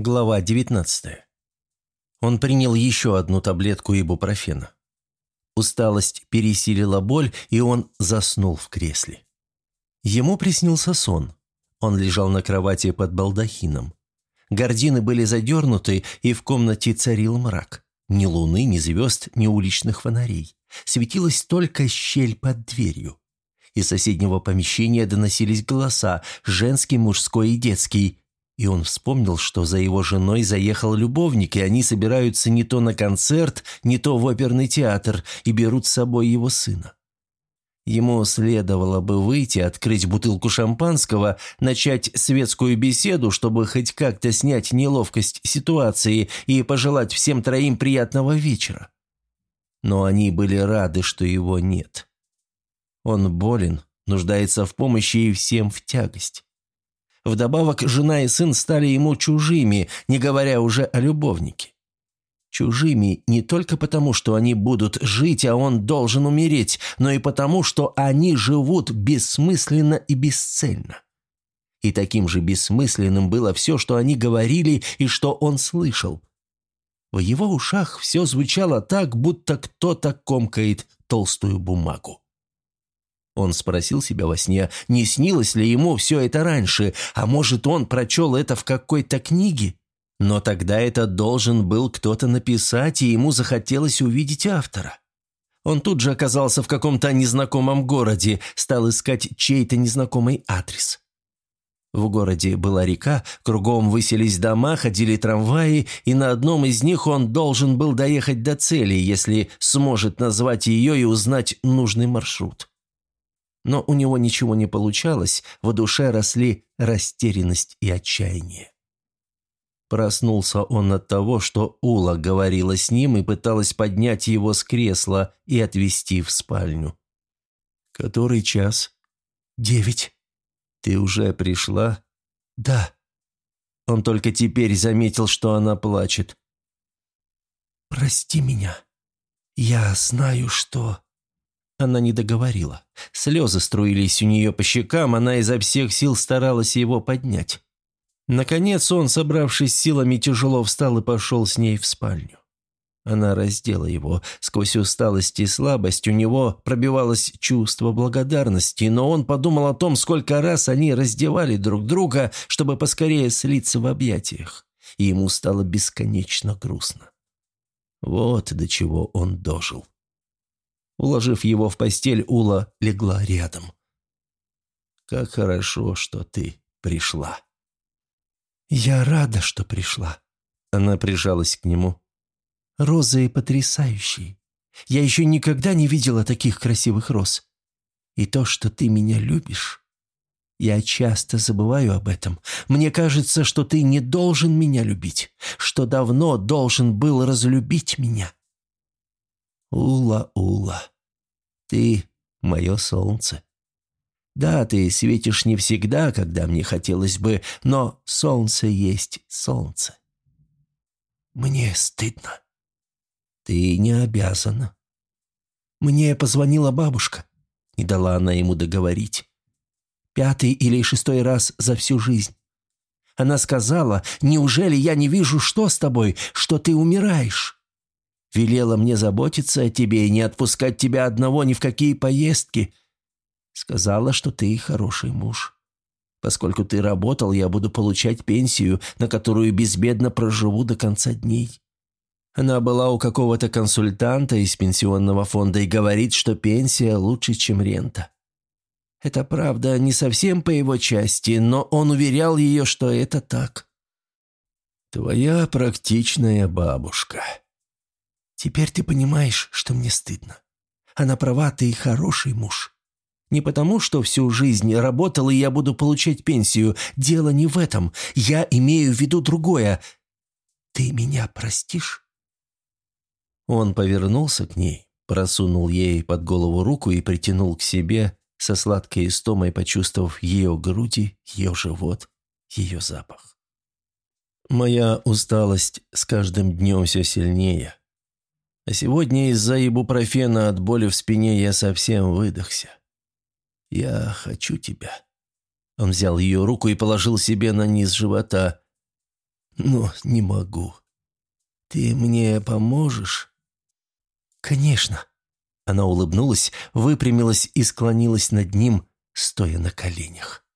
Глава 19. Он принял еще одну таблетку ибупрофена. Усталость пересилила боль, и он заснул в кресле. Ему приснился сон. Он лежал на кровати под балдахином. Гардины были задернуты, и в комнате царил мрак. Ни луны, ни звезд, ни уличных фонарей. Светилась только щель под дверью. Из соседнего помещения доносились голоса, женский, мужской и детский. И он вспомнил, что за его женой заехал любовник, и они собираются не то на концерт, не то в оперный театр, и берут с собой его сына. Ему следовало бы выйти, открыть бутылку шампанского, начать светскую беседу, чтобы хоть как-то снять неловкость ситуации и пожелать всем троим приятного вечера. Но они были рады, что его нет. Он болен, нуждается в помощи и всем в тягость. Вдобавок, жена и сын стали ему чужими, не говоря уже о любовнике. Чужими не только потому, что они будут жить, а он должен умереть, но и потому, что они живут бессмысленно и бесцельно. И таким же бессмысленным было все, что они говорили и что он слышал. В его ушах все звучало так, будто кто-то комкает толстую бумагу. Он спросил себя во сне, не снилось ли ему все это раньше, а может, он прочел это в какой-то книге? Но тогда это должен был кто-то написать, и ему захотелось увидеть автора. Он тут же оказался в каком-то незнакомом городе, стал искать чей-то незнакомый адрес. В городе была река, кругом высились дома, ходили трамваи, и на одном из них он должен был доехать до цели, если сможет назвать ее и узнать нужный маршрут. Но у него ничего не получалось, в душе росли растерянность и отчаяние. Проснулся он от того, что Ула говорила с ним и пыталась поднять его с кресла и отвезти в спальню. «Который час?» «Девять». «Ты уже пришла?» «Да». Он только теперь заметил, что она плачет. «Прости меня. Я знаю, что...» Она не договорила. Слезы струились у нее по щекам, она изо всех сил старалась его поднять. Наконец он, собравшись силами, тяжело встал и пошел с ней в спальню. Она раздела его. Сквозь усталость и слабость у него пробивалось чувство благодарности, но он подумал о том, сколько раз они раздевали друг друга, чтобы поскорее слиться в объятиях. И ему стало бесконечно грустно. Вот до чего он дожил. Уложив его в постель, Ула легла рядом. «Как хорошо, что ты пришла». «Я рада, что пришла». Она прижалась к нему. «Розы потрясающие. Я еще никогда не видела таких красивых роз. И то, что ты меня любишь, я часто забываю об этом. Мне кажется, что ты не должен меня любить, что давно должен был разлюбить меня. Ула, Ула, ты мое солнце. Да, ты светишь не всегда, когда мне хотелось бы, но солнце есть солнце. Мне стыдно. Ты не обязана. Мне позвонила бабушка. Не дала она ему договорить. Пятый или шестой раз за всю жизнь. Она сказала, неужели я не вижу, что с тобой, что ты умираешь? Велела мне заботиться о тебе и не отпускать тебя одного ни в какие поездки. Сказала, что ты хороший муж. Поскольку ты работал, я буду получать пенсию, на которую безбедно проживу до конца дней. Она была у какого-то консультанта из пенсионного фонда и говорит, что пенсия лучше, чем рента. Это правда не совсем по его части, но он уверял ее, что это так. «Твоя практичная бабушка», Теперь ты понимаешь, что мне стыдно. Она права, ты хороший муж. Не потому, что всю жизнь работал, и я буду получать пенсию. Дело не в этом. Я имею в виду другое. Ты меня простишь?» Он повернулся к ней, просунул ей под голову руку и притянул к себе, со сладкой истомой почувствовав ее груди, ее живот, ее запах. «Моя усталость с каждым днем все сильнее. А сегодня из-за ибупрофена от боли в спине я совсем выдохся. «Я хочу тебя». Он взял ее руку и положил себе на низ живота. «Но не могу. Ты мне поможешь?» «Конечно». Она улыбнулась, выпрямилась и склонилась над ним, стоя на коленях.